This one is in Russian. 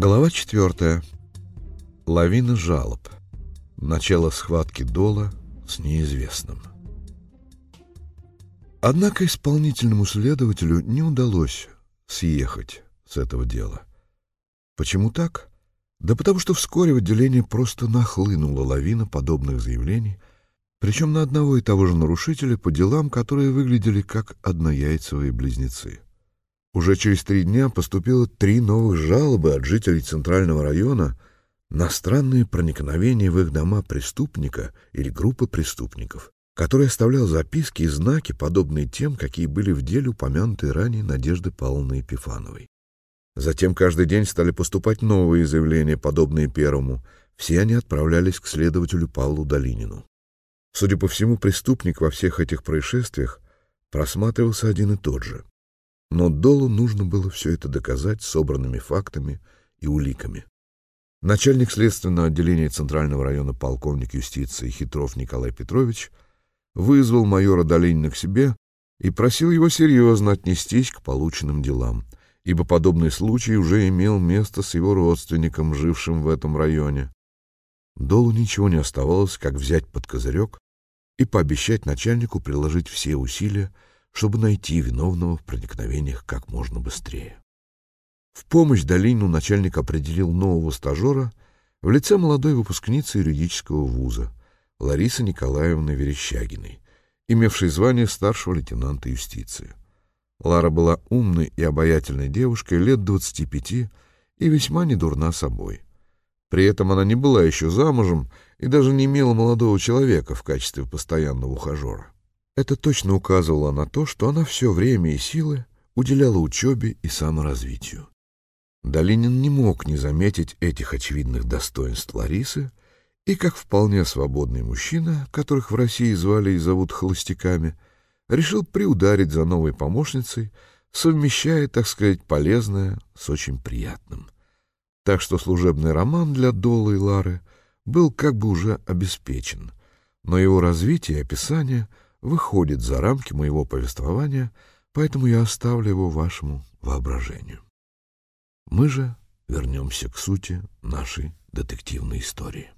Глава четвертая. Лавина жалоб. Начало схватки Дола с неизвестным. Однако исполнительному следователю не удалось съехать с этого дела. Почему так? Да потому что вскоре в отделение просто нахлынула лавина подобных заявлений, причем на одного и того же нарушителя по делам, которые выглядели как однояйцевые близнецы. Уже через три дня поступило три новых жалобы от жителей Центрального района на странные проникновения в их дома преступника или группы преступников, который оставлял записки и знаки, подобные тем, какие были в деле упомянутой ранее Надежды Павловны Епифановой. Затем каждый день стали поступать новые заявления, подобные первому. Все они отправлялись к следователю Павлу Долинину. Судя по всему, преступник во всех этих происшествиях просматривался один и тот же. Но Долу нужно было все это доказать собранными фактами и уликами. Начальник следственного отделения Центрального района полковник юстиции Хитров Николай Петрович вызвал майора Долинина к себе и просил его серьезно отнестись к полученным делам — ибо подобный случай уже имел место с его родственником, жившим в этом районе. Долу ничего не оставалось, как взять под козырек и пообещать начальнику приложить все усилия, чтобы найти виновного в проникновениях как можно быстрее. В помощь Долину начальник определил нового стажера в лице молодой выпускницы юридического вуза Ларисы Николаевны Верещагиной, имевшей звание старшего лейтенанта юстиции. Лара была умной и обаятельной девушкой лет двадцати пяти и весьма недурна собой. При этом она не была еще замужем и даже не имела молодого человека в качестве постоянного ухажера. Это точно указывало на то, что она все время и силы уделяла учебе и саморазвитию. Долинин не мог не заметить этих очевидных достоинств Ларисы, и как вполне свободный мужчина, которых в России звали и зовут холостяками, решил приударить за новой помощницей, совмещая, так сказать, полезное с очень приятным. Так что служебный роман для Долы и Лары был как бы уже обеспечен, но его развитие и описание выходит за рамки моего повествования, поэтому я оставлю его вашему воображению. Мы же вернемся к сути нашей детективной истории.